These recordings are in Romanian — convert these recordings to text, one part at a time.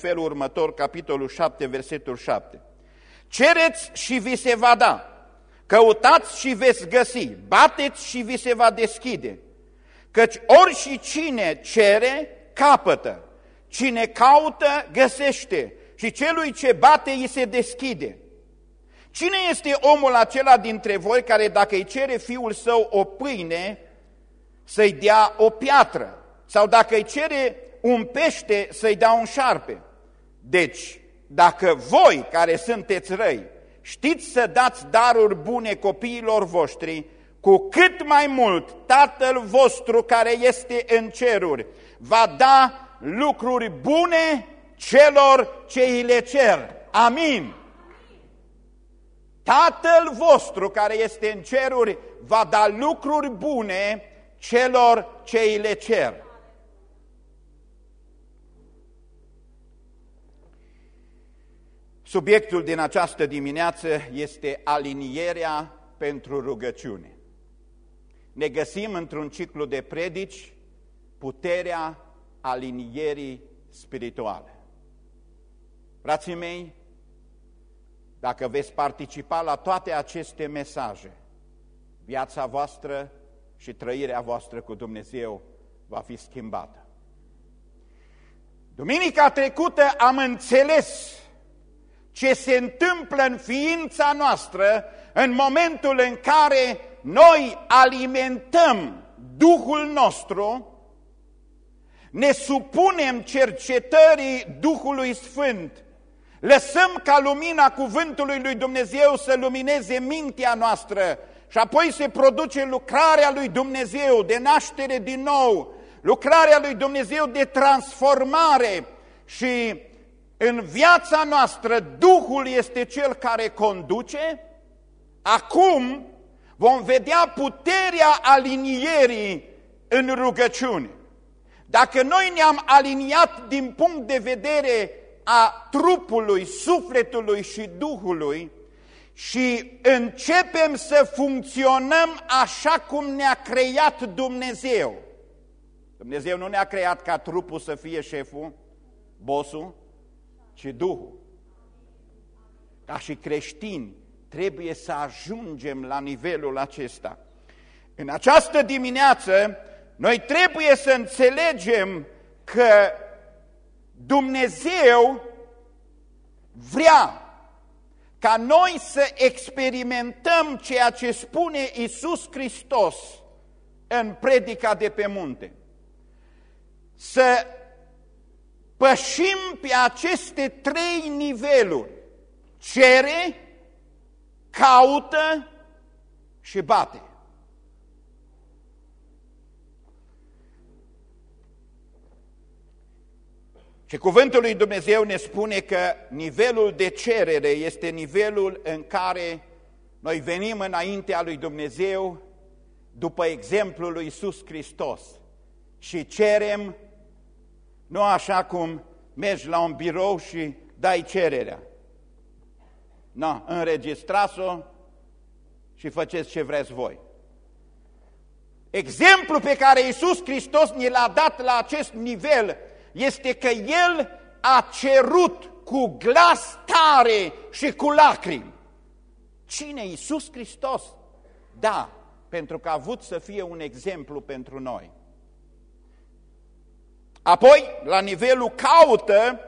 felul următor, capitolul 7, versetul 7. Cereți și vi se va da, căutați și veți găsi, bateți și vi se va deschide, căci ori și cine cere, capătă, cine caută, găsește și celui ce bate îi se deschide. Cine este omul acela dintre voi care dacă îi cere fiul său o pâine, să-i dea o piatră? Sau dacă îi cere un pește, să-i dea un șarpe? Deci, dacă voi care sunteți răi știți să dați daruri bune copiilor voștri, cu cât mai mult Tatăl vostru care este în ceruri va da lucruri bune celor ce îi le cer. Amin. Tatăl vostru care este în ceruri va da lucruri bune celor ce îi le cer. Subiectul din această dimineață este alinierea pentru rugăciune. Ne găsim într-un ciclu de predici puterea alinierii spirituale. Frații mei, dacă veți participa la toate aceste mesaje, viața voastră și trăirea voastră cu Dumnezeu va fi schimbată. Duminica trecută am înțeles ce se întâmplă în ființa noastră în momentul în care noi alimentăm Duhul nostru, ne supunem cercetării Duhului Sfânt, lăsăm ca lumina cuvântului lui Dumnezeu să lumineze mintea noastră și apoi se produce lucrarea lui Dumnezeu de naștere din nou, lucrarea lui Dumnezeu de transformare și în viața noastră Duhul este Cel care conduce, acum vom vedea puterea alinierii în rugăciune. Dacă noi ne-am aliniat din punct de vedere a trupului, sufletului și Duhului și începem să funcționăm așa cum ne-a creat Dumnezeu. Dumnezeu nu ne-a creat ca trupul să fie șeful, bosul, ci Duhul. Ca și creștini trebuie să ajungem la nivelul acesta. În această dimineață noi trebuie să înțelegem că Dumnezeu vrea ca noi să experimentăm ceea ce spune Isus Hristos în predica de pe munte. Să pășim pe aceste trei niveluri. Cere, caută și bate. Și cuvântul lui Dumnezeu ne spune că nivelul de cerere este nivelul în care noi venim înaintea lui Dumnezeu după exemplul lui Iisus Hristos și cerem nu așa cum mergi la un birou și dai cererea. Nu, înregistrați-o și faceți ce vreți voi. Exemplul pe care Iisus Hristos ne l-a dat la acest nivel este că El a cerut cu glas tare și cu lacrimi. Cine? Iisus Hristos? Da, pentru că a avut să fie un exemplu pentru noi. Apoi, la nivelul caută,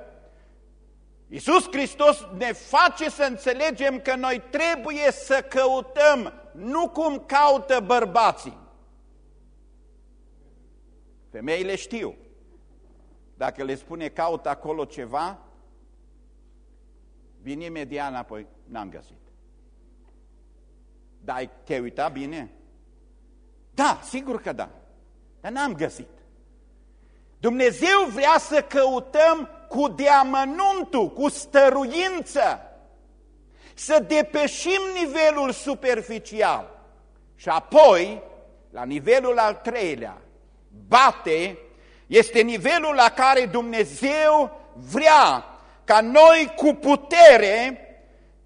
Iisus Hristos ne face să înțelegem că noi trebuie să căutăm, nu cum caută bărbații. Femeile știu. Dacă le spune caută acolo ceva, vine imediat înapoi, n-am găsit. Dar te-ai uitat bine? Da, sigur că da, dar n-am găsit. Dumnezeu vrea să căutăm cu deamănuntul, cu stăruință, să depășim nivelul superficial. Și apoi, la nivelul al treilea, bate, este nivelul la care Dumnezeu vrea ca noi cu putere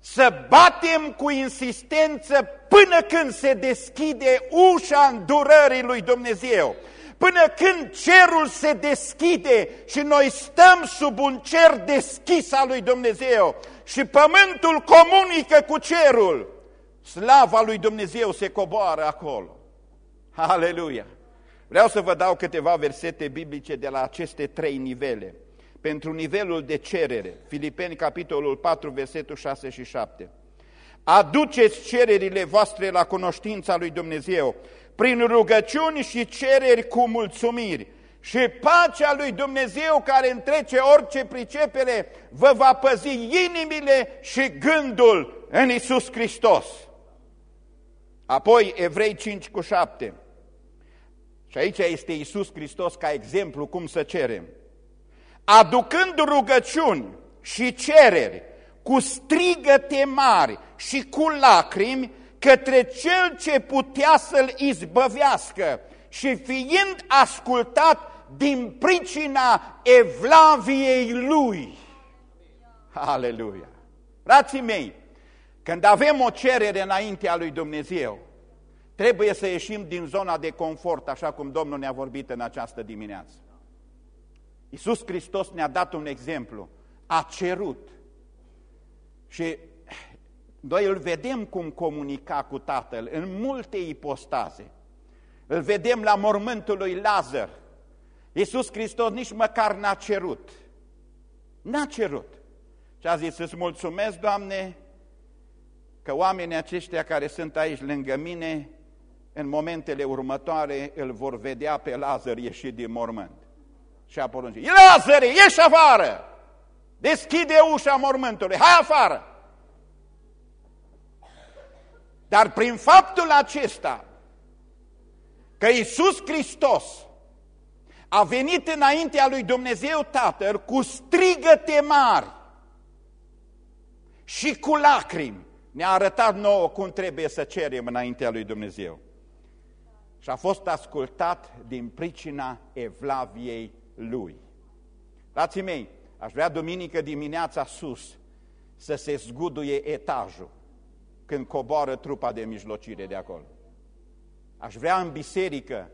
să batem cu insistență până când se deschide ușa îndurării lui Dumnezeu până când cerul se deschide și noi stăm sub un cer deschis al lui Dumnezeu și pământul comunică cu cerul, slava lui Dumnezeu se coboară acolo. Aleluia! Vreau să vă dau câteva versete biblice de la aceste trei nivele. Pentru nivelul de cerere, Filipeni, capitolul 4, versetul 6 și 7. Aduceți cererile voastre la cunoștința lui Dumnezeu, prin rugăciuni și cereri cu mulțumiri. Și pacea lui Dumnezeu care întrece orice pricepere vă va păzi inimile și gândul în Isus Hristos. Apoi Evrei 5 cu 7. Și aici este Isus Hristos ca exemplu cum să cerem. Aducând rugăciuni și cereri cu strigăte mari și cu lacrimi către Cel ce putea să-l izbăvească și fiind ascultat din pricina evlaviei Lui. Aleluia! Frații mei, când avem o cerere înaintea lui Dumnezeu, trebuie să ieșim din zona de confort, așa cum Domnul ne-a vorbit în această dimineață. Iisus Hristos ne-a dat un exemplu, a cerut și noi îl vedem cum comunica cu Tatăl în multe ipostaze. Îl vedem la mormântul lui Lazar. Iisus Hristos nici măcar n-a cerut. N-a cerut. Și a zis, îți mulțumesc, Doamne, că oamenii aceștia care sunt aici lângă mine, în momentele următoare îl vor vedea pe Lazar ieșit din mormânt. Și a poruncit, Lazar, ieși afară! Deschide ușa mormântului, hai afară! Dar prin faptul acesta că Iisus Hristos a venit înaintea lui Dumnezeu Tatăl cu strigăte mari și cu lacrimi, ne-a arătat nouă cum trebuie să cerem înaintea lui Dumnezeu. Și a fost ascultat din pricina evlaviei lui. Frații mei, aș vrea duminică dimineața sus să se zguduie etajul când coboară trupa de mijlocire de acolo. Aș vrea în biserică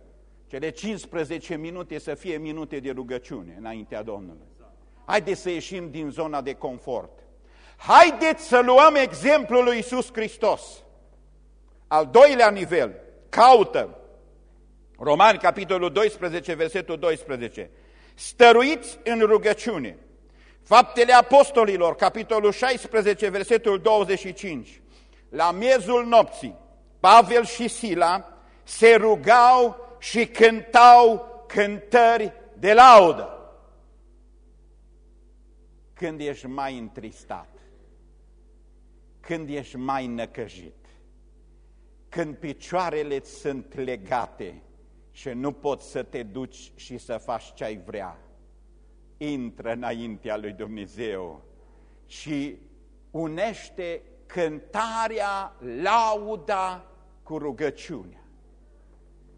cele 15 minute să fie minute de rugăciune înaintea Domnului. Haideți să ieșim din zona de confort. Haideți să luăm exemplul lui Iisus Hristos. Al doilea nivel, caută. Romani, capitolul 12, versetul 12. Stăruiți în rugăciune. Faptele Apostolilor, capitolul 16, versetul 25. La miezul nopții, Pavel și Sila se rugau și cântau cântări de laudă. Când ești mai întristat, când ești mai năcăjit, când picioarele sunt legate și nu poți să te duci și să faci ce ai vrea, intră înaintea lui Dumnezeu și unește cântarea, lauda cu rugăciunea.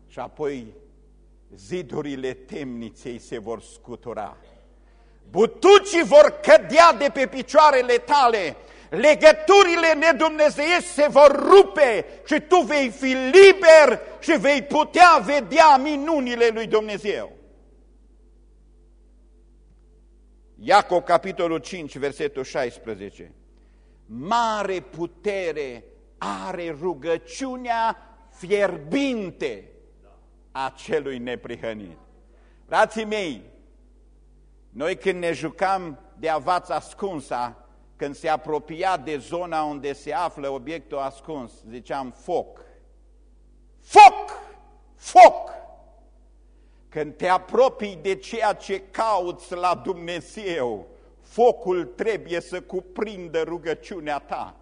Și apoi zidurile temniței se vor scutura. Butucii vor cădea de pe picioarele tale, legăturile nedumnezeiești se vor rupe și tu vei fi liber și vei putea vedea minunile lui Dumnezeu. Iacob, capitolul 5, versetul 16 mare putere are rugăciunea fierbinte a celui neprihănit. Frații mei, noi când ne jucam de avați ascunsa, când se apropia de zona unde se află obiectul ascuns, ziceam foc. Foc! Foc! Când te apropii de ceea ce cauți la Dumnezeu, focul trebuie să cuprindă rugăciunea ta.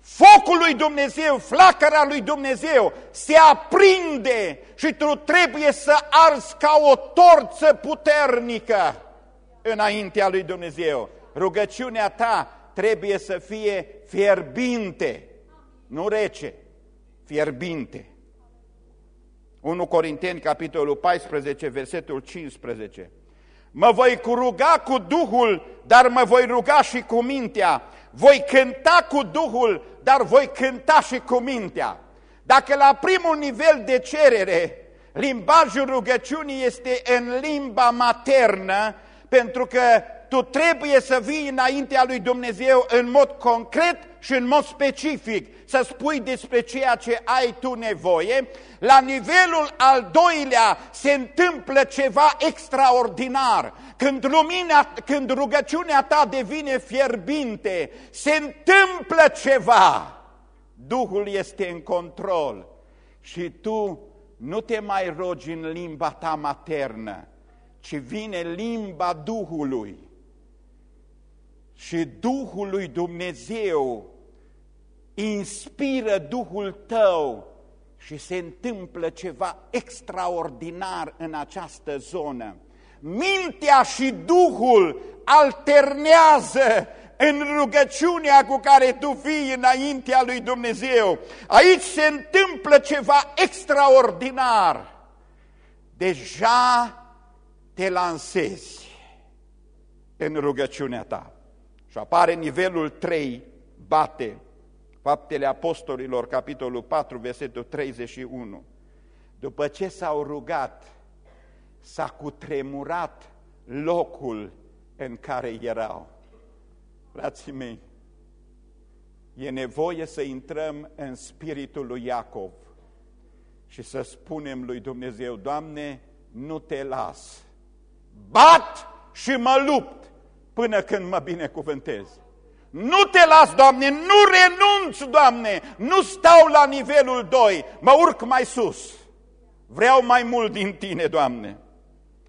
Focul lui Dumnezeu, flacăra lui Dumnezeu se aprinde și tu trebuie să arzi ca o torță puternică înaintea lui Dumnezeu. Rugăciunea ta trebuie să fie fierbinte, nu rece, fierbinte. 1 Corinteni, capitolul 14, versetul 15. Mă voi ruga cu Duhul, dar mă voi ruga și cu mintea. Voi cânta cu Duhul, dar voi cânta și cu mintea. Dacă la primul nivel de cerere limbajul rugăciunii este în limba maternă, pentru că tu trebuie să vii înaintea lui Dumnezeu în mod concret și în mod specific, să spui despre ceea ce ai tu nevoie. La nivelul al doilea se întâmplă ceva extraordinar. Când, lumina, când rugăciunea ta devine fierbinte, se întâmplă ceva. Duhul este în control și tu nu te mai rogi în limba ta maternă, ci vine limba Duhului. Și Duhul lui Dumnezeu inspiră Duhul tău și se întâmplă ceva extraordinar în această zonă. Mintea și Duhul alternează în rugăciunea cu care tu fii înaintea lui Dumnezeu. Aici se întâmplă ceva extraordinar. Deja te lansezi în rugăciunea ta. Și apare nivelul 3, bate, Faptele Apostolilor, capitolul 4, versetul 31. După ce s-au rugat, s-a cutremurat locul în care erau. Frații mei, e nevoie să intrăm în spiritul lui Iacov și să spunem lui Dumnezeu, Doamne, nu te las, bat și mă lupt până când mă binecuvântez. Nu te las, Doamne, nu renunț, Doamne, nu stau la nivelul 2, mă urc mai sus. Vreau mai mult din Tine, Doamne.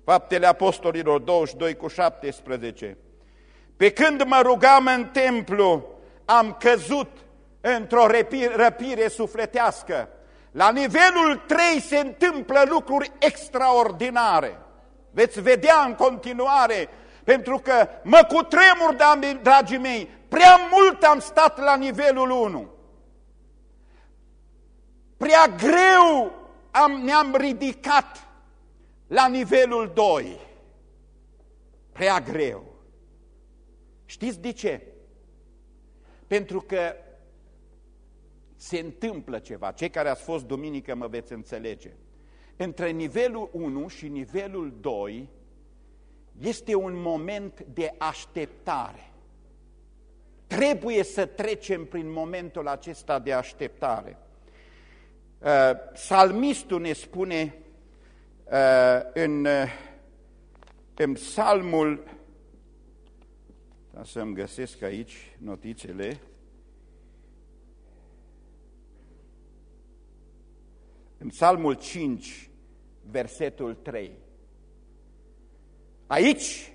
Faptele Apostolilor 22 cu 17. Pe când mă rugam în templu, am căzut într-o răpire sufletească. La nivelul 3 se întâmplă lucruri extraordinare. Veți vedea în continuare, pentru că mă cutremur, dragii mei, prea mult am stat la nivelul 1. Prea greu am, ne-am ridicat la nivelul 2. Prea greu. Știți de ce? Pentru că se întâmplă ceva. Cei care ați fost duminică mă veți înțelege. Între nivelul 1 și nivelul 2 este un moment de așteptare. Trebuie să trecem prin momentul acesta de așteptare. Uh, Salmistul ne spune uh, în, uh, în psalmul ca să-mi găsesc aici notițele. În Psalmul 5, versetul 3. Aici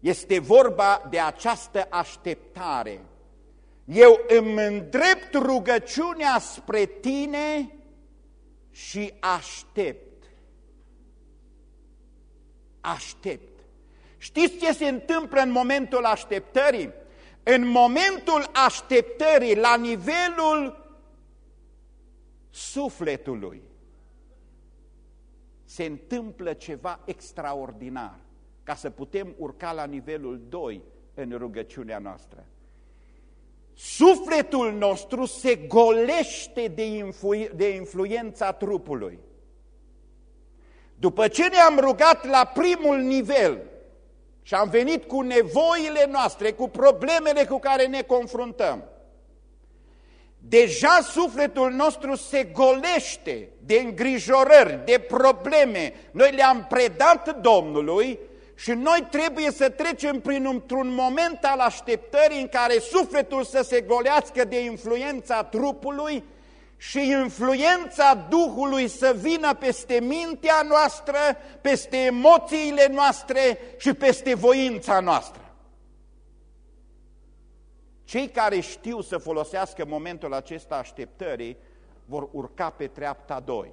este vorba de această așteptare. Eu îmi îndrept rugăciunea spre tine și aștept. Aștept. Știți ce se întâmplă în momentul așteptării? În momentul așteptării, la nivelul sufletului, se întâmplă ceva extraordinar ca să putem urca la nivelul 2 în rugăciunea noastră. Sufletul nostru se golește de, influ de influența trupului. După ce ne-am rugat la primul nivel, și am venit cu nevoile noastre, cu problemele cu care ne confruntăm. Deja sufletul nostru se golește de îngrijorări, de probleme. Noi le-am predat Domnului și noi trebuie să trecem prin un moment al așteptării în care sufletul să se golească de influența trupului și influența Duhului să vină peste mintea noastră, peste emoțiile noastre și peste voința noastră. Cei care știu să folosească momentul acesta așteptării vor urca pe treapta 2.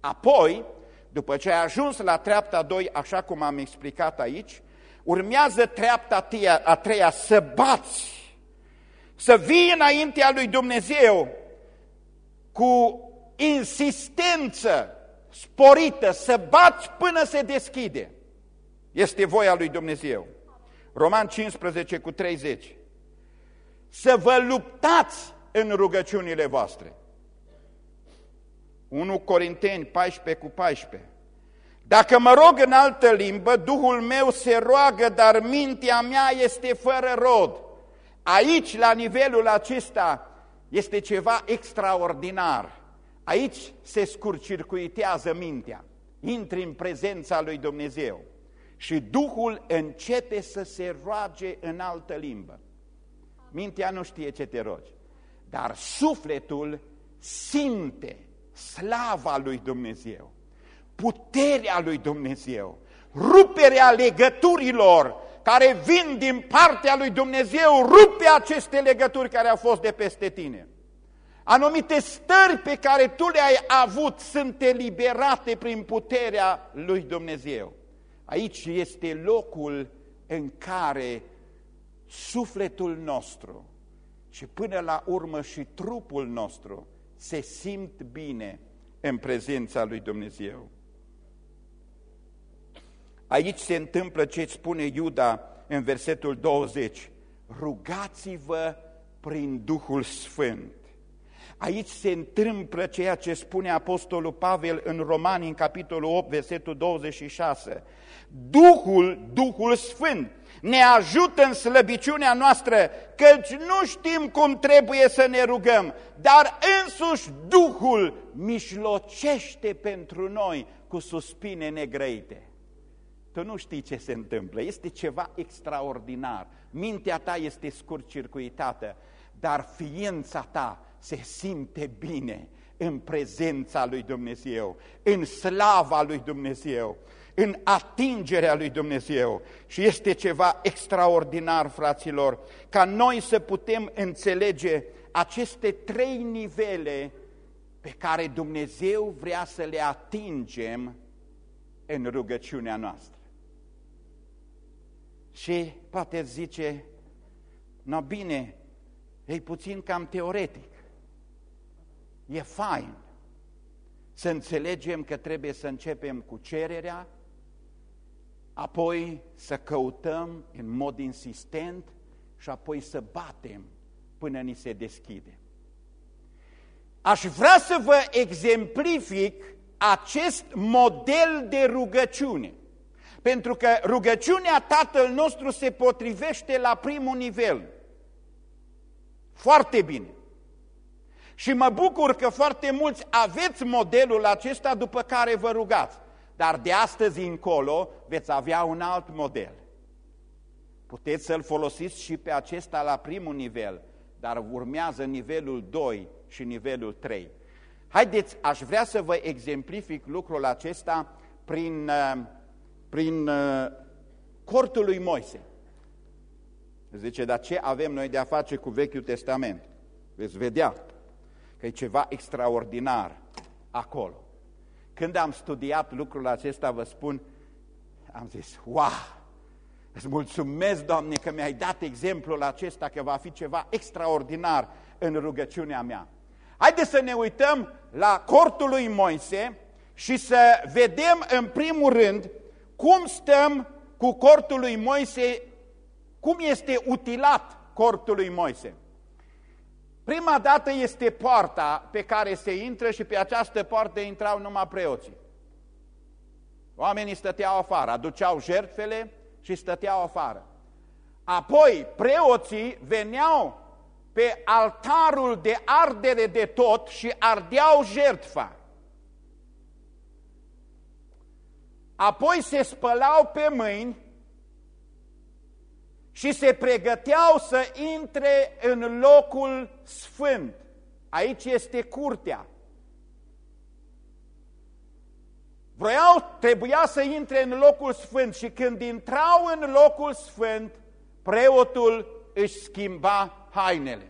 Apoi, după ce ai ajuns la treapta 2, așa cum am explicat aici, urmează treapta a treia, a treia să bați, să vii înaintea lui Dumnezeu cu insistență sporită, să bați până se deschide. Este voia lui Dumnezeu. Roman 15 cu 30. Să vă luptați în rugăciunile voastre. 1 Corinteni 14 cu 14. Dacă mă rog în altă limbă, Duhul meu se roagă, dar mintea mea este fără rod. Aici, la nivelul acesta, este ceva extraordinar. Aici se scurcircuitează mintea. Intri în prezența lui Dumnezeu și Duhul începe să se roage în altă limbă. Mintea nu știe ce te rogi, dar sufletul simte slava lui Dumnezeu, puterea lui Dumnezeu, ruperea legăturilor care vin din partea lui Dumnezeu, rupe aceste legături care au fost de peste tine. Anumite stări pe care tu le-ai avut sunt eliberate prin puterea lui Dumnezeu. Aici este locul în care sufletul nostru și până la urmă și trupul nostru se simt bine în prezența lui Dumnezeu. Aici se întâmplă ce spune Iuda în versetul 20. Rugați-vă prin Duhul Sfânt. Aici se întâmplă ceea ce spune Apostolul Pavel în Romani, în capitolul 8, versetul 26. Duhul, Duhul Sfânt, ne ajută în slăbiciunea noastră, căci nu știm cum trebuie să ne rugăm, dar însuși Duhul mișlocește pentru noi cu suspine negrăite. Tu nu știi ce se întâmplă, este ceva extraordinar. Mintea ta este scurcircuitată, dar ființa ta se simte bine în prezența lui Dumnezeu, în slava lui Dumnezeu, în atingerea lui Dumnezeu. Și este ceva extraordinar, fraților, ca noi să putem înțelege aceste trei nivele pe care Dumnezeu vrea să le atingem în rugăciunea noastră. Și poate zice, no bine, e puțin cam teoretic. E fain să înțelegem că trebuie să începem cu cererea, apoi să căutăm în mod insistent și apoi să batem până ni se deschide. Aș vrea să vă exemplific acest model de rugăciune. Pentru că rugăciunea Tatăl nostru se potrivește la primul nivel. Foarte bine. Și mă bucur că foarte mulți aveți modelul acesta după care vă rugați. Dar de astăzi încolo veți avea un alt model. Puteți să-l folosiți și pe acesta la primul nivel, dar urmează nivelul 2 și nivelul 3. Haideți, aș vrea să vă exemplific lucrul acesta prin, uh, prin uh, cortul lui Moise. Zice, dar ce avem noi de a face cu Vechiul Testament? Veți vedea că e ceva extraordinar acolo. Când am studiat lucrul acesta, vă spun, am zis, wow, îți mulțumesc, Doamne, că mi-ai dat exemplul acesta, că va fi ceva extraordinar în rugăciunea mea. Haideți să ne uităm la cortul lui Moise și să vedem în primul rând cum stăm cu cortul lui Moise, cum este utilat cortul lui Moise. Prima dată este poarta pe care se intră și pe această poartă intrau numai preoții. Oamenii stăteau afară, aduceau jertfele și stăteau afară. Apoi preoții veneau pe altarul de ardere de tot și ardeau jertfa. Apoi se spălau pe mâini și se pregăteau să intre în locul sfânt. Aici este curtea. Vroiau, trebuia să intre în locul sfânt și când intrau în locul sfânt, preotul își schimba hainele.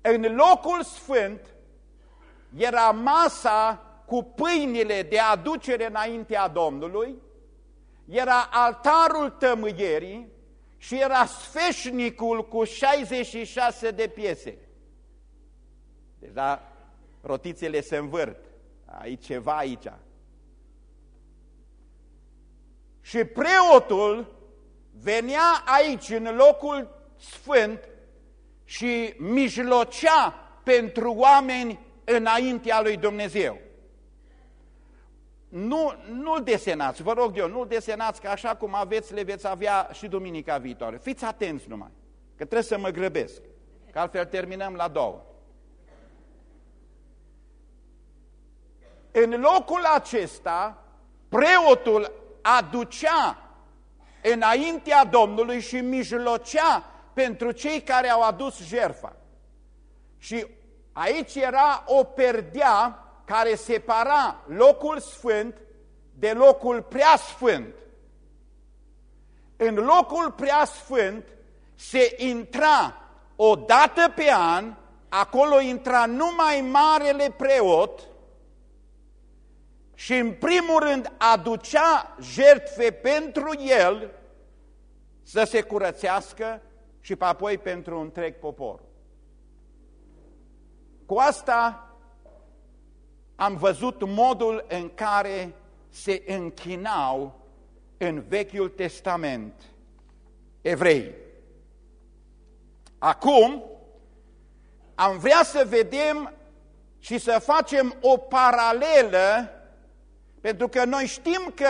În locul sfânt era masa cu pâinile de aducere înaintea Domnului, era altarul tămâierii și era sfeșnicul cu 66 de piese. Deja rotițele se învârt. Aici ceva aici. Și preotul venea aici, în locul sfânt, și mijlocea pentru oameni înaintea lui Dumnezeu. Nu, nu-l desenați, vă rog eu, nu-l desenați, că așa cum aveți, le veți avea și duminica viitoare. Fiți atenți numai, că trebuie să mă grăbesc, că altfel terminăm la două. În locul acesta, preotul aducea înaintea Domnului și mijlocea pentru cei care au adus jerfa. Și aici era o perdea care separa locul sfânt de locul preasfânt. În locul preasfânt se intra o dată pe an, acolo intra numai marele preot și în primul rând aducea jertfe pentru el să se curățească și apoi pentru întreg popor. Cu asta am văzut modul în care se închinau în Vechiul Testament evrei. Acum am vrea să vedem și să facem o paralelă, pentru că noi știm că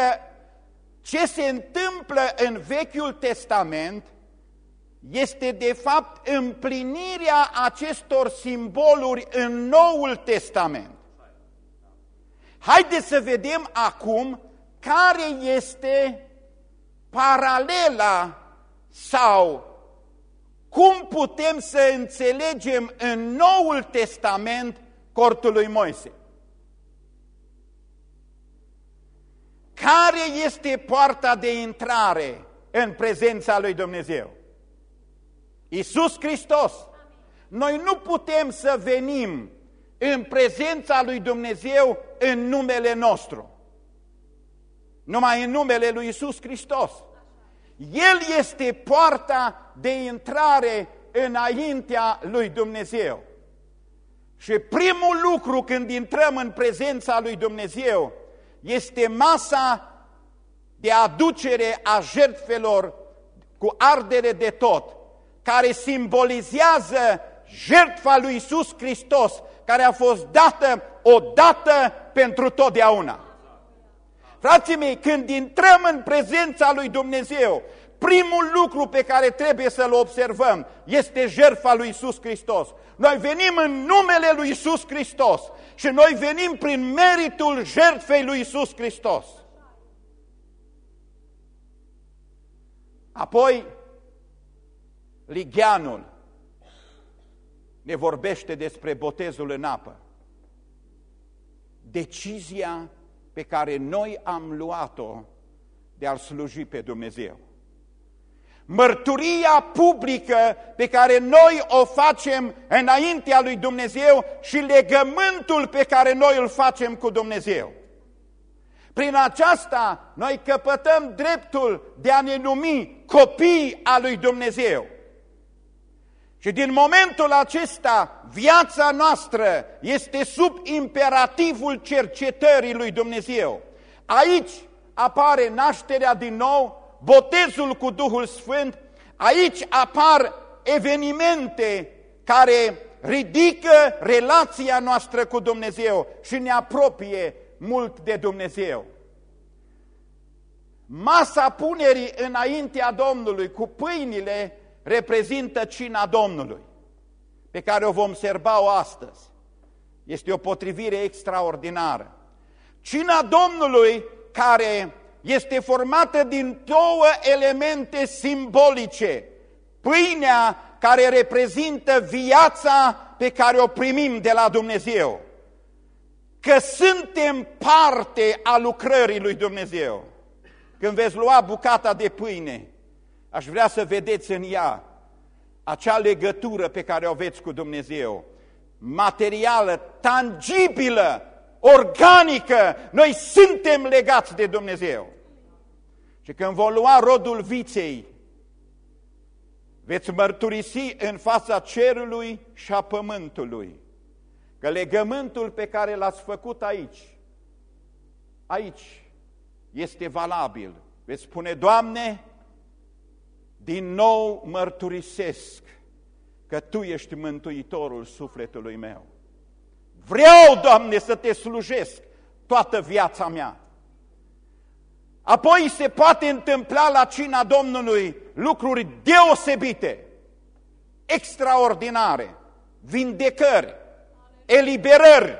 ce se întâmplă în Vechiul Testament este de fapt împlinirea acestor simboluri în Noul Testament. Haideți să vedem acum care este paralela sau cum putem să înțelegem în Noul Testament cortul lui Moise. Care este poarta de intrare în prezența lui Dumnezeu? Iisus Hristos. Noi nu putem să venim în prezența lui Dumnezeu în numele nostru. Numai în numele lui Isus Hristos. El este poarta de intrare înaintea lui Dumnezeu. Și primul lucru când intrăm în prezența lui Dumnezeu este masa de aducere a jertfelor cu ardere de tot, care simbolizează jertfa lui Isus Hristos, care a fost dată odată pentru totdeauna. Frații mei, când intrăm în prezența lui Dumnezeu, primul lucru pe care trebuie să-l observăm este jertfa lui Isus Hristos. Noi venim în numele lui Isus Hristos și noi venim prin meritul jertfei lui Isus Hristos. Apoi, Ligianul ne vorbește despre botezul în apă. Decizia pe care noi am luat-o de a-L sluji pe Dumnezeu. Mărturia publică pe care noi o facem înaintea lui Dumnezeu și legământul pe care noi îl facem cu Dumnezeu. Prin aceasta noi căpătăm dreptul de a ne numi copii al lui Dumnezeu. Și din momentul acesta, viața noastră este sub imperativul cercetării lui Dumnezeu. Aici apare nașterea din nou, botezul cu Duhul Sfânt, aici apar evenimente care ridică relația noastră cu Dumnezeu și ne apropie mult de Dumnezeu. Masa punerii înaintea Domnului cu pâinile reprezintă cina Domnului, pe care o vom serba-o astăzi. Este o potrivire extraordinară. Cina Domnului care este formată din două elemente simbolice. Pâinea care reprezintă viața pe care o primim de la Dumnezeu. Că suntem parte a lucrării lui Dumnezeu. Când veți lua bucata de pâine, Aș vrea să vedeți în ea acea legătură pe care o aveți cu Dumnezeu, materială, tangibilă, organică. Noi suntem legați de Dumnezeu. Și când vom lua rodul viței, veți mărturisi în fața cerului și a pământului că legământul pe care l-ați făcut aici, aici, este valabil. Veți spune, Doamne, din nou mărturisesc că Tu ești mântuitorul sufletului meu. Vreau, Doamne, să te slujesc toată viața mea. Apoi se poate întâmpla la cina Domnului lucruri deosebite, extraordinare, vindecări, eliberări.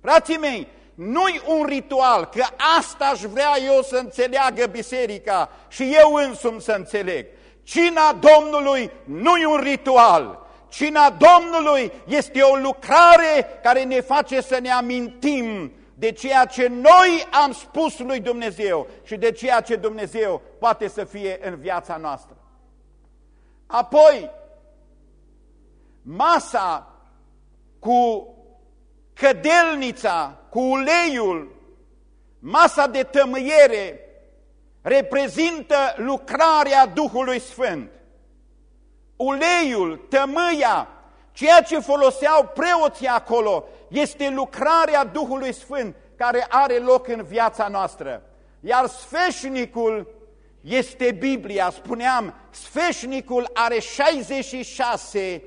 Frații mei, nu-i un ritual, că asta aș vrea eu să înțeleagă biserica și eu însumi să înțeleg. Cina Domnului nu-i un ritual, cina Domnului este o lucrare care ne face să ne amintim de ceea ce noi am spus lui Dumnezeu și de ceea ce Dumnezeu poate să fie în viața noastră. Apoi, masa cu cădelnița, cu uleiul, masa de tămâiere, reprezintă lucrarea Duhului Sfânt. Uleiul, tămâia, ceea ce foloseau preoții acolo, este lucrarea Duhului Sfânt care are loc în viața noastră. Iar sfeșnicul este Biblia, spuneam, sfeșnicul are 66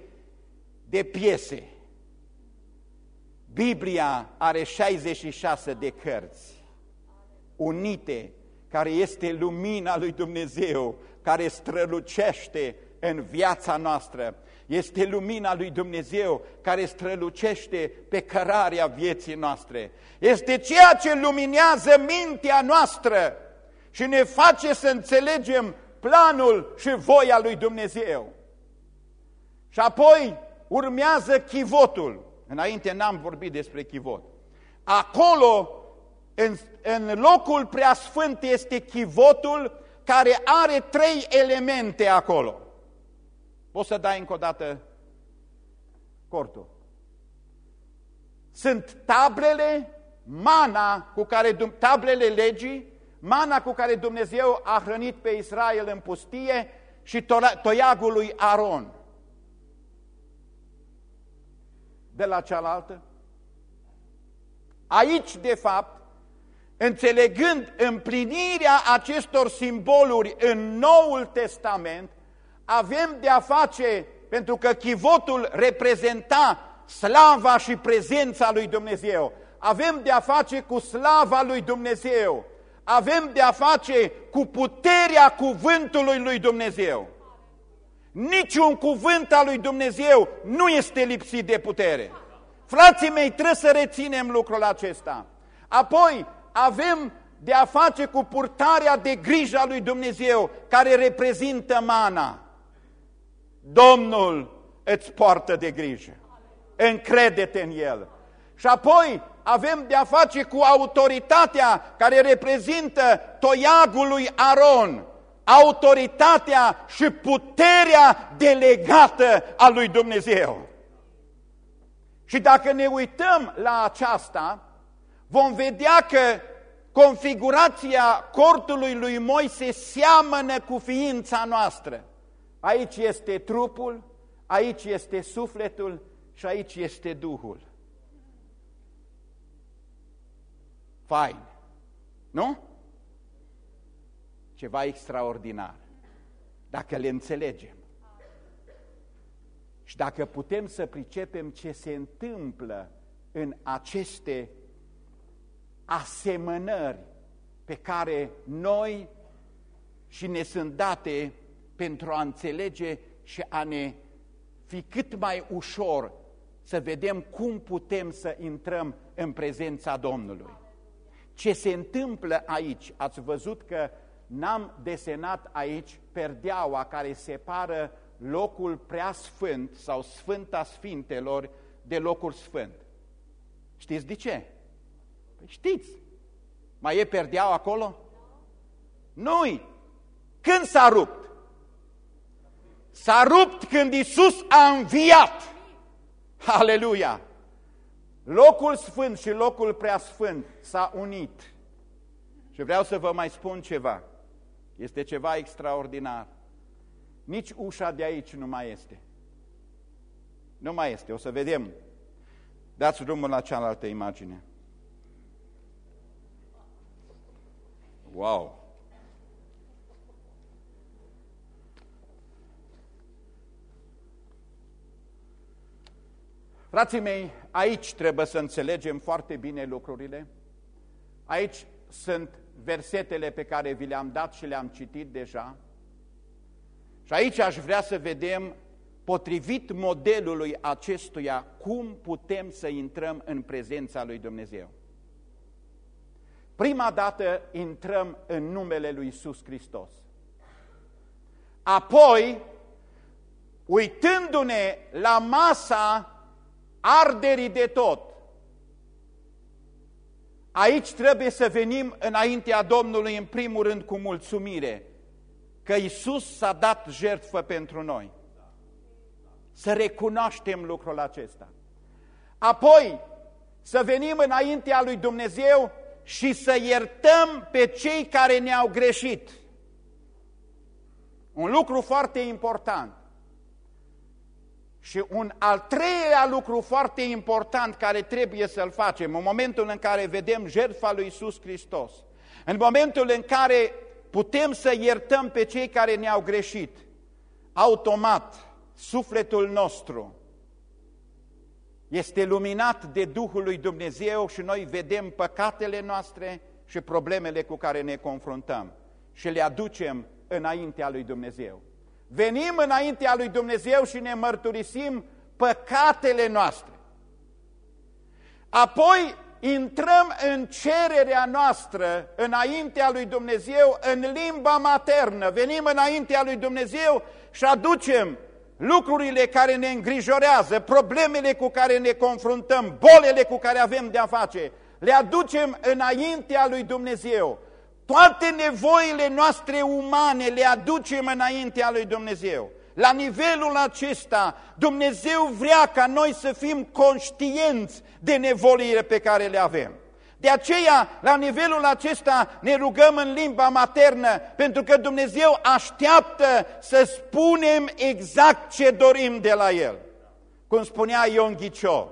de piese. Biblia are 66 de cărți unite, care este lumina lui Dumnezeu, care strălucește în viața noastră. Este lumina lui Dumnezeu care strălucește pe cărarea vieții noastre. Este ceea ce luminează mintea noastră și ne face să înțelegem planul și voia lui Dumnezeu. Și apoi urmează chivotul. Înainte n-am vorbit despre chivot. Acolo, în, în locul preasfânt, este chivotul care are trei elemente acolo. Poți să dai încă o dată cortul. Sunt tablele, mana cu care, tablele legii, mana cu care Dumnezeu a hrănit pe Israel în pustie și toiagul lui Aron. De la cealaltă? Aici, de fapt, înțelegând împlinirea acestor simboluri în Noul Testament, avem de a face, pentru că chivotul reprezenta slava și prezența lui Dumnezeu, avem de a face cu slava lui Dumnezeu, avem de a face cu puterea cuvântului lui Dumnezeu. Niciun cuvânt al lui Dumnezeu nu este lipsit de putere. Frații mei, trebuie să reținem lucrul acesta. Apoi avem de a face cu purtarea de grijă a lui Dumnezeu, care reprezintă mana. Domnul îți poartă de grijă. Încrede-te în El. Și apoi avem de a face cu autoritatea care reprezintă toiagul lui Aron, autoritatea și puterea delegată a lui Dumnezeu. Și dacă ne uităm la aceasta, vom vedea că configurația cortului lui Moise seamănă cu ființa noastră. Aici este trupul, aici este sufletul și aici este Duhul. Fain. Nu? Ceva extraordinar. Dacă le înțelegem. Și dacă putem să pricepem ce se întâmplă în aceste asemănări pe care noi și ne sunt date pentru a înțelege și a ne fi cât mai ușor să vedem cum putem să intrăm în prezența Domnului. Ce se întâmplă aici? Ați văzut că n-am desenat aici perdeaua care separă locul prea sfânt sau sfânta sfintelor de locul sfânt. Știți de ce? Păi știți. Mai e perdeaua acolo? Nu-i. Când s-a rupt? S-a rupt când Isus a înviat. Aleluia! Locul sfânt și locul preasfânt s-a unit. Și vreau să vă mai spun ceva. Este ceva extraordinar. Nici ușa de aici nu mai este. Nu mai este, o să vedem. Dați drumul la cealaltă imagine. Wow! Frații mei, aici trebuie să înțelegem foarte bine lucrurile. Aici sunt versetele pe care vi le-am dat și le-am citit deja. Și aici aș vrea să vedem, potrivit modelului acestuia, cum putem să intrăm în prezența lui Dumnezeu. Prima dată intrăm în numele lui Iisus Hristos. Apoi, uitându-ne la masa arderii de tot, aici trebuie să venim înaintea Domnului în primul rând cu mulțumire, că Iisus s-a dat jertfă pentru noi. Să recunoaștem lucrul acesta. Apoi, să venim înaintea lui Dumnezeu și să iertăm pe cei care ne-au greșit. Un lucru foarte important. Și un al treilea lucru foarte important care trebuie să-l facem în momentul în care vedem jertfa lui Iisus Hristos, în momentul în care putem să iertăm pe cei care ne-au greșit, automat sufletul nostru este luminat de Duhul lui Dumnezeu și noi vedem păcatele noastre și problemele cu care ne confruntăm și le aducem înaintea lui Dumnezeu. Venim înaintea lui Dumnezeu și ne mărturisim păcatele noastre. Apoi intrăm în cererea noastră înaintea lui Dumnezeu în limba maternă. Venim înaintea lui Dumnezeu și aducem lucrurile care ne îngrijorează, problemele cu care ne confruntăm, bolele cu care avem de-a face, le aducem înaintea lui Dumnezeu. Toate nevoile noastre umane le aducem înaintea lui Dumnezeu. La nivelul acesta, Dumnezeu vrea ca noi să fim conștienți de nevoile pe care le avem. De aceea, la nivelul acesta, ne rugăm în limba maternă, pentru că Dumnezeu așteaptă să spunem exact ce dorim de la El. Cum spunea Ion Ghicio,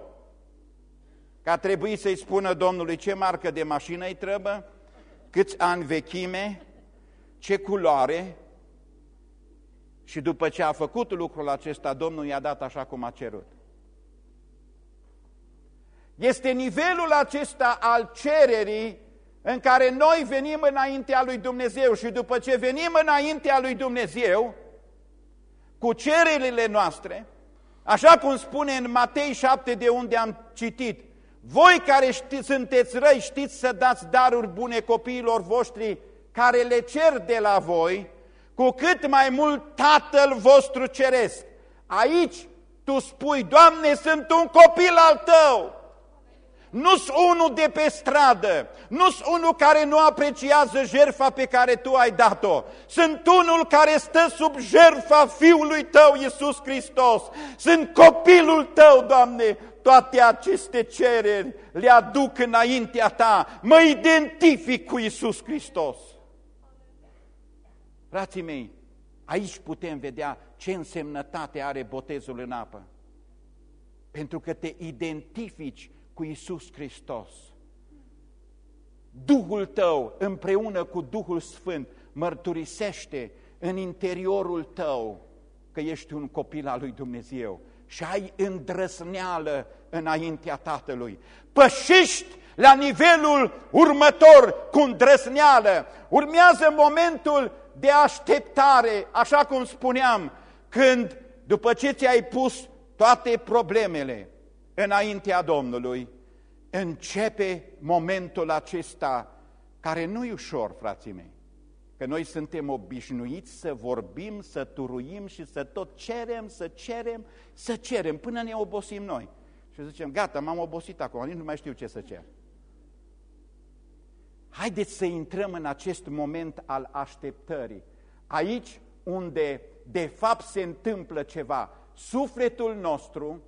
că a trebuit să-i spună Domnului ce marcă de mașină îi trebuie, câți ani vechime, ce culoare, și după ce a făcut lucrul acesta, Domnul i-a dat așa cum a cerut. Este nivelul acesta al cererii în care noi venim înaintea lui Dumnezeu și după ce venim înaintea lui Dumnezeu, cu cererile noastre, așa cum spune în Matei 7 de unde am citit, voi care știți, sunteți răi știți să dați daruri bune copiilor voștri care le cer de la voi, cu cât mai mult Tatăl vostru ceresc. Aici tu spui, Doamne, sunt un copil al Tău, nu sunt unul de pe stradă, nu sunt unul care nu apreciază jertfa pe care Tu ai dat-o. Sunt unul care stă sub jertfa Fiului Tău, Iisus Hristos. Sunt copilul Tău, Doamne, toate aceste cereri le aduc înaintea Ta. Mă identific cu Iisus Hristos. Frații mei, aici putem vedea ce însemnătate are botezul în apă. Pentru că te identifici cu Isus Hristos. Duhul tău împreună cu Duhul Sfânt mărturisește în interiorul tău că ești un copil al lui Dumnezeu și ai îndrăsneală înaintea Tatălui. Pășești la nivelul următor cu îndrăsneală. Urmează momentul de așteptare, așa cum spuneam, când după ce ți-ai pus toate problemele, înaintea Domnului, începe momentul acesta care nu e ușor, frații mei. Că noi suntem obișnuiți să vorbim, să turuim și să tot cerem, să cerem, să cerem, până ne obosim noi. Și zicem, gata, m-am obosit acum, nici nu mai știu ce să cer. Haideți să intrăm în acest moment al așteptării. Aici unde de fapt se întâmplă ceva. Sufletul nostru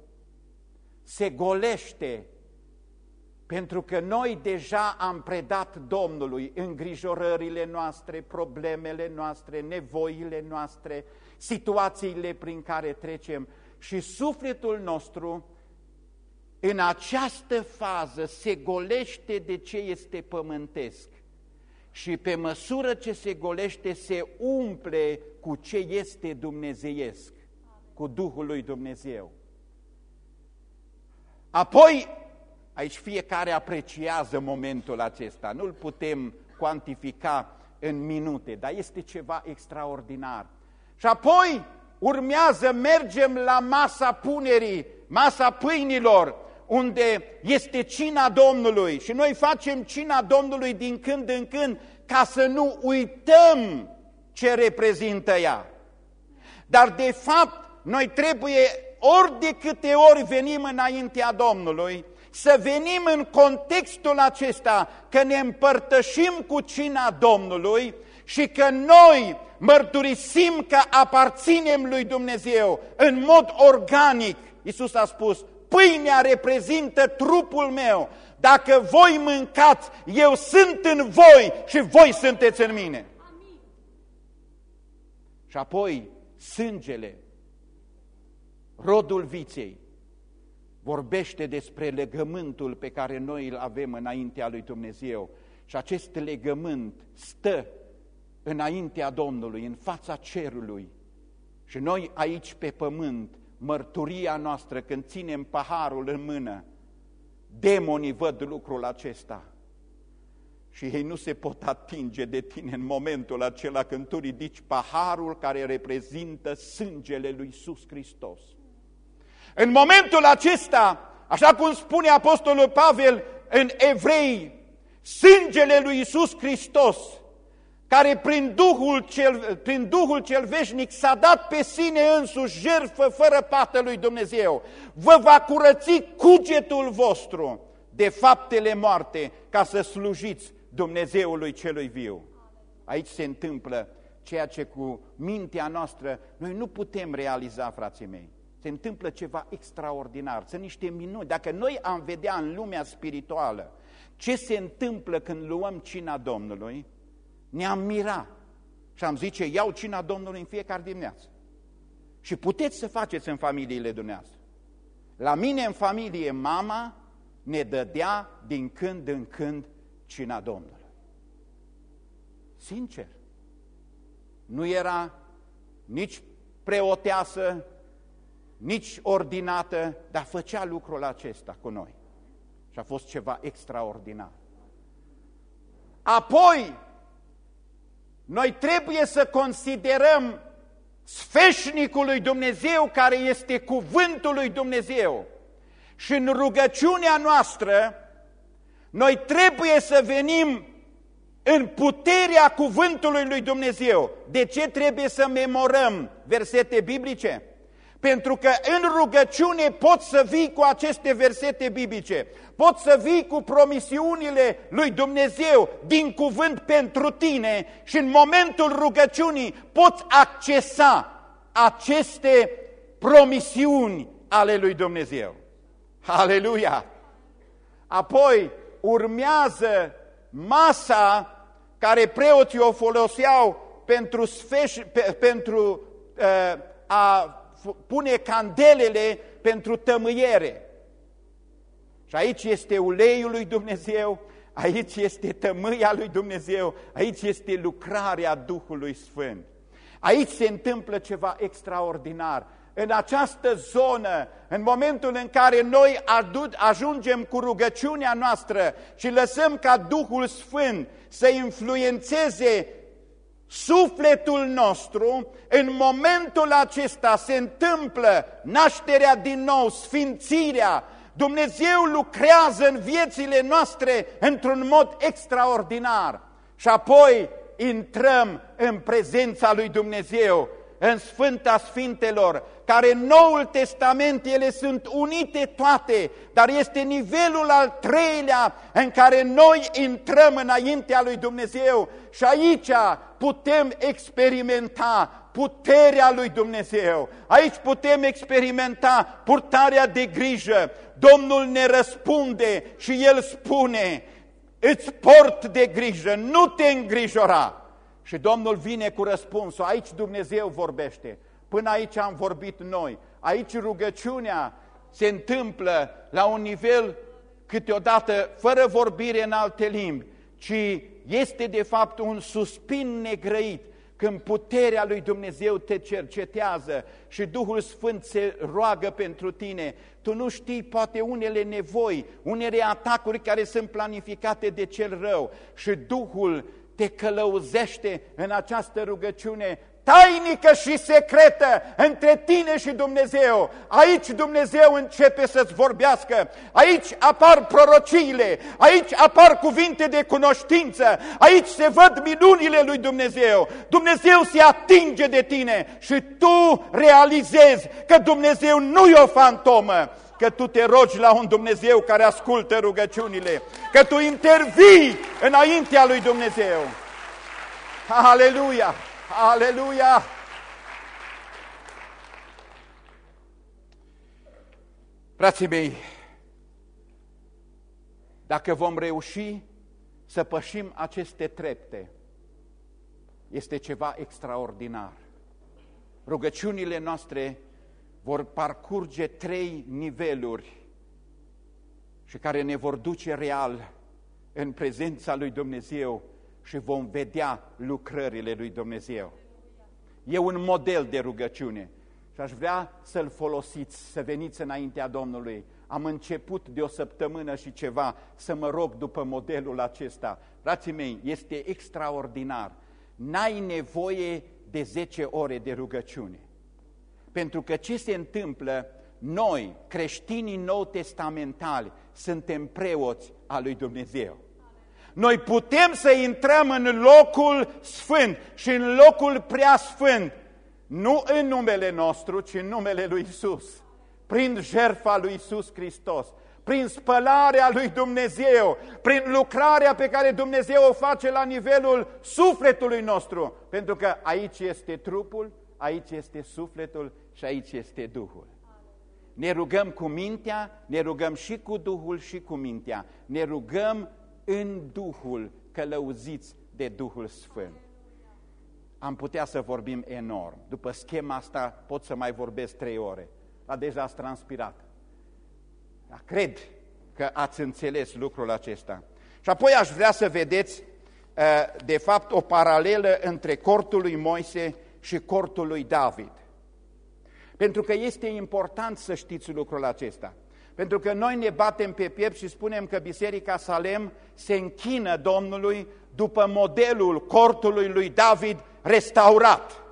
se golește pentru că noi deja am predat Domnului îngrijorările noastre, problemele noastre, nevoile noastre, situațiile prin care trecem și sufletul nostru în această fază se golește de ce este pământesc și pe măsură ce se golește se umple cu ce este dumnezeiesc, cu Duhul lui Dumnezeu. Apoi, aici fiecare apreciază momentul acesta, nu-l putem cuantifica în minute, dar este ceva extraordinar. Și apoi urmează, mergem la masa punerii, masa pâinilor, unde este cina Domnului și noi facem cina Domnului din când în când ca să nu uităm ce reprezintă ea. Dar de fapt noi trebuie ori de câte ori venim înaintea Domnului să venim în contextul acesta că ne împărtășim cu cina Domnului și că noi mărturisim că aparținem lui Dumnezeu în mod organic. Iisus a spus, pâinea reprezintă trupul meu. Dacă voi mâncați, eu sunt în voi și voi sunteți în mine. Amin. Și apoi sângele, rodul viței, vorbește despre legământul pe care noi îl avem înaintea lui Dumnezeu. Și acest legământ stă înaintea Domnului, în fața cerului. Și noi aici pe pământ, mărturia noastră când ținem paharul în mână, demonii văd lucrul acesta și ei nu se pot atinge de tine în momentul acela când tu ridici paharul care reprezintă sângele lui Iisus Hristos. În momentul acesta, așa cum spune Apostolul Pavel în Evrei, sângele lui Iisus Hristos, care prin Duhul cel, prin Duhul cel veșnic s-a dat pe sine însuși jertfă fără pată lui Dumnezeu, vă va curăți cugetul vostru de faptele moarte ca să slujiți Dumnezeului celui viu. Aici se întâmplă ceea ce cu mintea noastră noi nu putem realiza, frații mei se întâmplă ceva extraordinar, sunt niște minuni. Dacă noi am vedea în lumea spirituală ce se întâmplă când luăm cina Domnului, ne-am mira și am zice, iau cina Domnului în fiecare dimineață. Și puteți să faceți în familiile dumneavoastră. La mine în familie, mama ne dădea din când în când cina Domnului. Sincer, nu era nici preoteasă, nici ordinată, dar făcea lucrul acesta cu noi. Și a fost ceva extraordinar. Apoi, noi trebuie să considerăm sfeșnicul lui Dumnezeu care este cuvântul lui Dumnezeu. Și în rugăciunea noastră, noi trebuie să venim în puterea cuvântului lui Dumnezeu. De ce trebuie să memorăm versete biblice? Pentru că în rugăciune poți să vii cu aceste versete biblice, poți să vii cu promisiunile lui Dumnezeu din cuvânt pentru tine și în momentul rugăciunii poți accesa aceste promisiuni ale lui Dumnezeu. Aleluia! Apoi urmează masa care preoții o foloseau pentru, sfeș, pe, pentru uh, a pune candelele pentru tămâiere. Și aici este uleiul lui Dumnezeu, aici este tămâia lui Dumnezeu, aici este lucrarea Duhului Sfânt. Aici se întâmplă ceva extraordinar. În această zonă, în momentul în care noi ajungem cu rugăciunea noastră și lăsăm ca Duhul Sfânt să influențeze sufletul nostru, în momentul acesta se întâmplă nașterea din nou, sfințirea, Dumnezeu lucrează în viețile noastre într-un mod extraordinar. Și apoi intrăm în prezența lui Dumnezeu în Sfânta Sfintelor, care în Noul Testament ele sunt unite toate, dar este nivelul al treilea în care noi intrăm înaintea lui Dumnezeu și aici putem experimenta puterea lui Dumnezeu. Aici putem experimenta purtarea de grijă. Domnul ne răspunde și El spune, îți port de grijă, nu te îngrijora. Și Domnul vine cu răspunsul. Aici Dumnezeu vorbește. Până aici am vorbit noi. Aici rugăciunea se întâmplă la un nivel câteodată fără vorbire în alte limbi, ci este de fapt un suspin negrăit când puterea lui Dumnezeu te cercetează și Duhul Sfânt se roagă pentru tine, tu nu știi poate unele nevoi, unele atacuri care sunt planificate de cel rău și Duhul te călăuzește în această rugăciune tainică și secretă între tine și Dumnezeu. Aici Dumnezeu începe să-ți vorbească, aici apar prorociile, aici apar cuvinte de cunoștință, aici se văd minunile lui Dumnezeu. Dumnezeu se atinge de tine și tu realizezi că Dumnezeu nu e o fantomă, că tu te rogi la un Dumnezeu care ascultă rugăciunile, că tu intervii înaintea lui Dumnezeu. Aleluia! Aleluia! Frații mei, dacă vom reuși să pășim aceste trepte, este ceva extraordinar. Rugăciunile noastre vor parcurge trei niveluri și care ne vor duce real în prezența lui Dumnezeu și vom vedea lucrările lui Dumnezeu. E un model de rugăciune și aș vrea să-l folosiți, să veniți înaintea Domnului. Am început de o săptămână și ceva să mă rog după modelul acesta. Frații mei, este extraordinar. N-ai nevoie de 10 ore de rugăciune. Pentru că ce se întâmplă, noi, creștinii nou testamentali, suntem preoți al lui Dumnezeu. Noi putem să intrăm în locul sfânt și în locul prea sfânt, nu în numele nostru, ci în numele lui Isus, prin jertfa lui Isus Hristos, prin spălarea lui Dumnezeu, prin lucrarea pe care Dumnezeu o face la nivelul sufletului nostru, pentru că aici este trupul, aici este sufletul și aici este Duhul. Ne rugăm cu mintea, ne rugăm și cu Duhul și cu mintea. Ne rugăm în Duhul, călăuziți de Duhul Sfânt. Am putea să vorbim enorm. După schema asta pot să mai vorbesc trei ore. A deja ați transpirat. Dar cred că ați înțeles lucrul acesta. Și apoi aș vrea să vedeți, uh, de fapt, o paralelă între cortul lui Moise și cortul lui David. Pentru că este important să știți lucrul acesta. Pentru că noi ne batem pe piept și spunem că Biserica Salem se închină Domnului după modelul cortului lui David restaurat.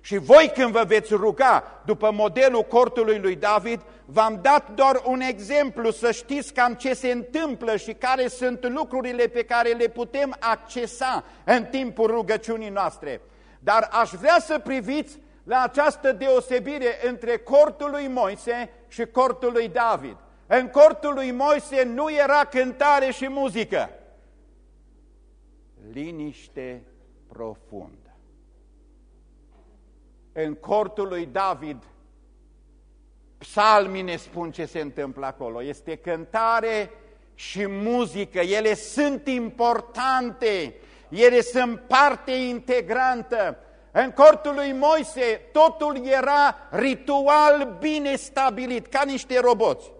Și voi când vă veți ruga după modelul cortului lui David, v-am dat doar un exemplu să știți cam ce se întâmplă și care sunt lucrurile pe care le putem accesa în timpul rugăciunii noastre. Dar aș vrea să priviți la această deosebire între cortul lui Moise și cortul lui David. În cortul lui Moise nu era cântare și muzică. Liniște profundă. În cortul lui David, psalmii ne spun ce se întâmplă acolo. Este cântare și muzică. Ele sunt importante. Ele sunt parte integrantă în cortul lui Moise totul era ritual bine stabilit, ca niște roboți.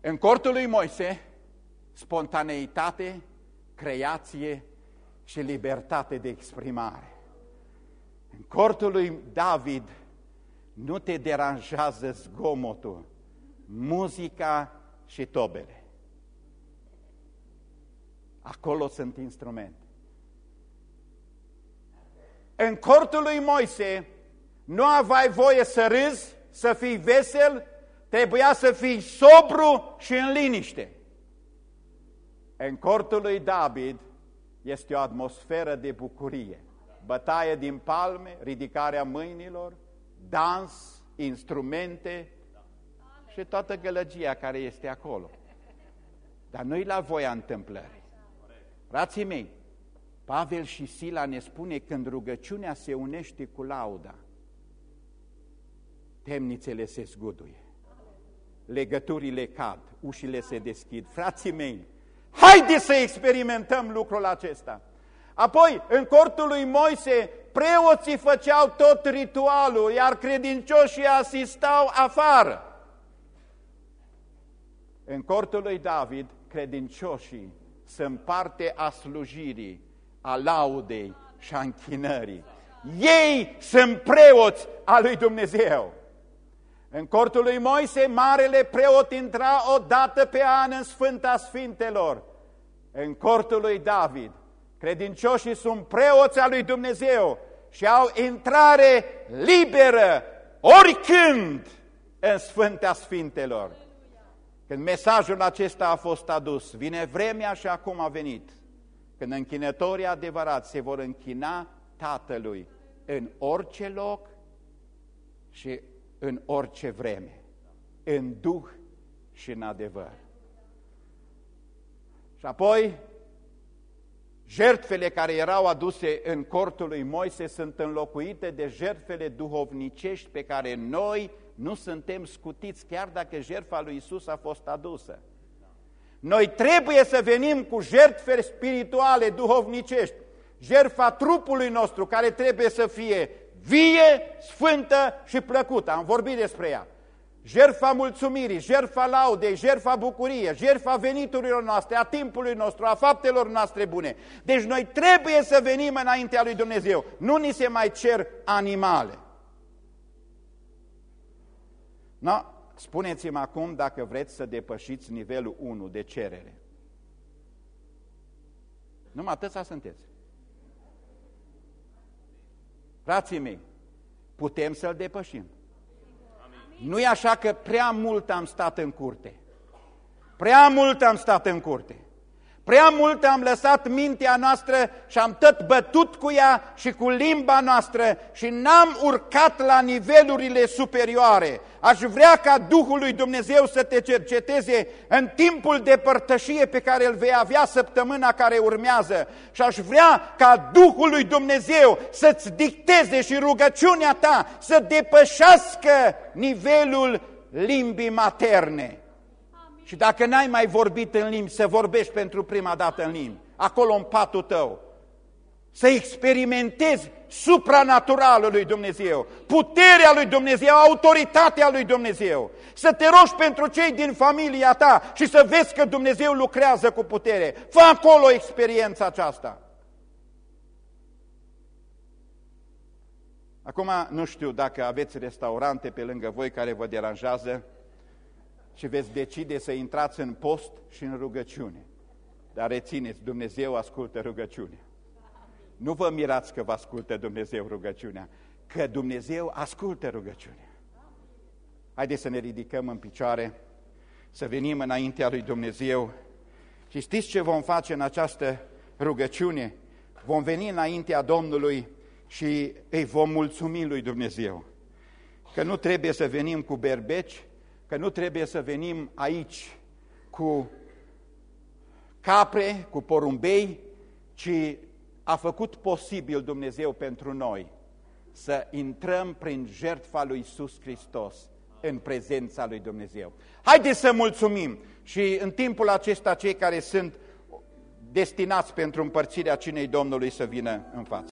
În cortul lui Moise, spontaneitate, creație și libertate de exprimare. În cortul lui David nu te deranjează zgomotul, muzica și tobele. Acolo sunt instrumente. În cortul lui Moise nu aveai voie să râzi, să fii vesel, trebuia să fii sobru și în liniște. În cortul lui David este o atmosferă de bucurie. Bătaie din palme, ridicarea mâinilor, dans, instrumente și toată gălăgia care este acolo. Dar nu-i la voia întâmplării. Frații mei, Pavel și Sila ne spune când rugăciunea se unește cu lauda, temnițele se zguduie, legăturile cad, ușile se deschid. Frații mei, haideți să experimentăm lucrul acesta. Apoi, în cortul lui Moise, preoții făceau tot ritualul, iar credincioșii asistau afară. În cortul lui David, credincioșii sunt parte a slujirii, a laudei și a închinării. Ei sunt preoți a lui Dumnezeu. În cortul lui Moise, marele preot intra o dată pe an în Sfânta Sfintelor. În cortul lui David, credincioșii sunt preoți a lui Dumnezeu și au intrare liberă oricând în Sfânta Sfintelor. Când mesajul acesta a fost adus, vine vremea și acum a venit, când închinătorii adevărați se vor închina Tatălui în orice loc și în orice vreme, în duh și în adevăr. Și apoi, jertfele care erau aduse în cortul lui Moise sunt înlocuite de jertfele duhovnicești pe care noi nu suntem scutiți, chiar dacă jertfa lui Isus a fost adusă. Noi trebuie să venim cu jertfe spirituale, duhovnicești, jertfa trupului nostru, care trebuie să fie vie, sfântă și plăcută. Am vorbit despre ea. Jertfa mulțumirii, jertfa laudei, jertfa bucurie, jertfa veniturilor noastre, a timpului nostru, a faptelor noastre bune. Deci noi trebuie să venim înaintea lui Dumnezeu. Nu ni se mai cer animale. No, spuneți-mi acum dacă vreți să depășiți nivelul 1 de cerere. Numai atâția sunteți. Frații mei, putem să-l depășim. Nu e așa că prea mult am stat în curte. Prea mult am stat în curte. Prea mult am lăsat mintea noastră și am tot bătut cu ea și cu limba noastră și n-am urcat la nivelurile superioare. Aș vrea ca Duhul lui Dumnezeu să te cerceteze în timpul de părtășie pe care îl vei avea săptămâna care urmează și aș vrea ca Duhul lui Dumnezeu să-ți dicteze și rugăciunea ta să depășească nivelul limbii materne. Și dacă n-ai mai vorbit în limbi, să vorbești pentru prima dată în limbi, acolo în patul tău, să experimentezi supranaturalul lui Dumnezeu, puterea lui Dumnezeu, autoritatea lui Dumnezeu, să te rogi pentru cei din familia ta și să vezi că Dumnezeu lucrează cu putere. Fă acolo experiența aceasta. Acum nu știu dacă aveți restaurante pe lângă voi care vă deranjează, și veți decide să intrați în post și în rugăciune. Dar rețineți, Dumnezeu ascultă rugăciunea. Nu vă mirați că vă ascultă Dumnezeu rugăciunea, că Dumnezeu ascultă rugăciunea. Haideți să ne ridicăm în picioare, să venim înaintea lui Dumnezeu și știți ce vom face în această rugăciune? Vom veni înaintea Domnului și îi vom mulțumi lui Dumnezeu. Că nu trebuie să venim cu berbeci, că nu trebuie să venim aici cu capre, cu porumbei, ci a făcut posibil Dumnezeu pentru noi să intrăm prin jertfa lui Iisus Hristos în prezența lui Dumnezeu. Haideți să mulțumim și în timpul acesta cei care sunt destinați pentru împărțirea cinei Domnului să vină în față.